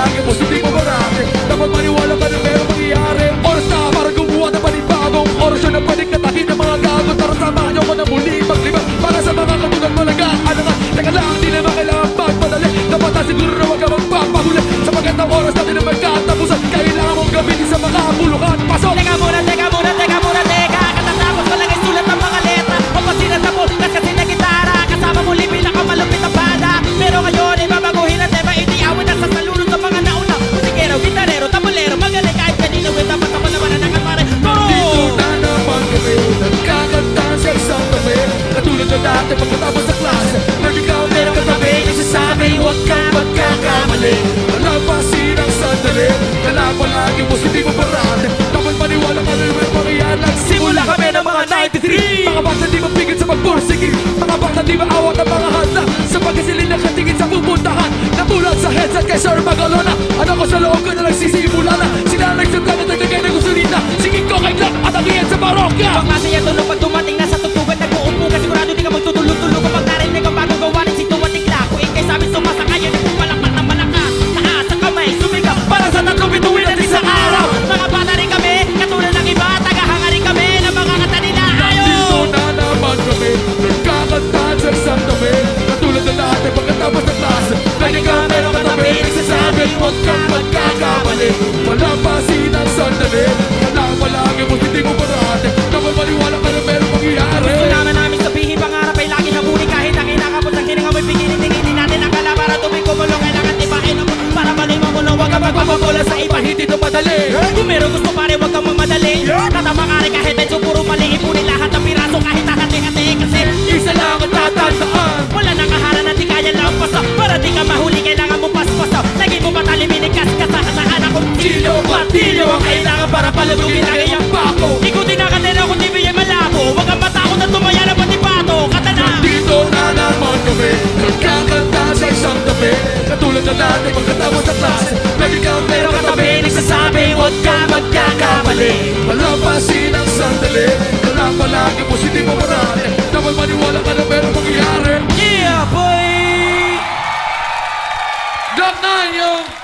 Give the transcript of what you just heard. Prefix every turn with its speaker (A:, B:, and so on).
A: Você Huwag kang magkakamali Palapasin ang sandali. Wala pa lang
B: yung positing mo
A: parate. Naman maniwala ka na meron mangyayari.
B: Gusto naman namin sabihin pangarap ay lagi habuli Kahit ang inakapot ng hininga mo'y pigilin Tinginin natin ang kala para tumig kumulo Kailangan tipain ang para balay mo mulo Huwag kang magpapapula sa iba, hindi ito madali. Kung meron gusto pare, huwag kang mamadali. Tatama ka rin kahit
A: Martilyo ang kailangan para palugugin ang iyong pako
B: Ikutin na katena kung di bigay malabo. Huwag kang matakot at tumaya na pati pato Katana
A: Nandito na naman kami. Nagkakanta sa isang tabi Katulad na dati pagkatapos sa klase. Lagi kang meron katabi. Nagsasabi huwag ka magkakamali. Malampasin ang sandali. Kala palagi positibo marami. Dapat maniwala ka na meron mangyayari.
B: Yeah boy!
A: Doc Nine yung